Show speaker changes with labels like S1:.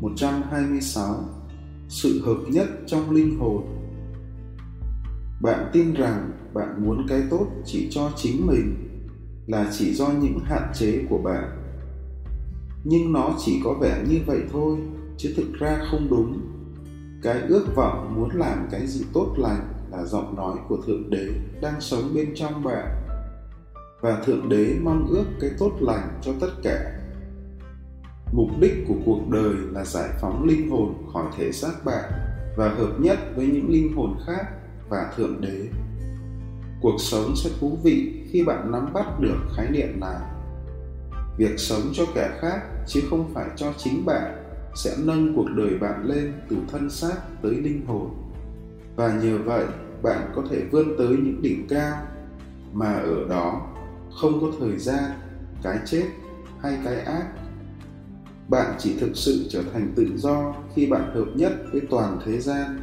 S1: 126 Sự hợp nhất trong linh hồn Bạn tin rằng bạn muốn cái tốt chỉ cho chính mình là chỉ do những hạn chế của bạn. Nhưng nó chỉ có vẻ như vậy thôi, chứ thực ra không đúng. Cái ước vọng muốn làm cái gì tốt lành là giọng nói của Thượng Đế đang sống bên trong bạn. Và Thượng Đế mong ước cái tốt lành cho tất cả mục đích của cuộc đời là giải phóng linh hồn khỏi thể xác bạn và hợp nhất với những linh hồn khác và thượng đế. Cuộc sống sẽ thú vị khi bạn nắm bắt được khái niệm này. Việc sống cho kẻ khác chứ không phải cho chính bạn sẽ nâng cuộc đời bạn lên từ thân xác tới linh hồn. Và nhờ vậy, bạn có thể vươn tới những đỉnh cao mà ở đó không có thời gian, cái chết hay cái ác bạn chỉ thực sự trở thành tự do khi bạn hợp nhất với toàn thế gian.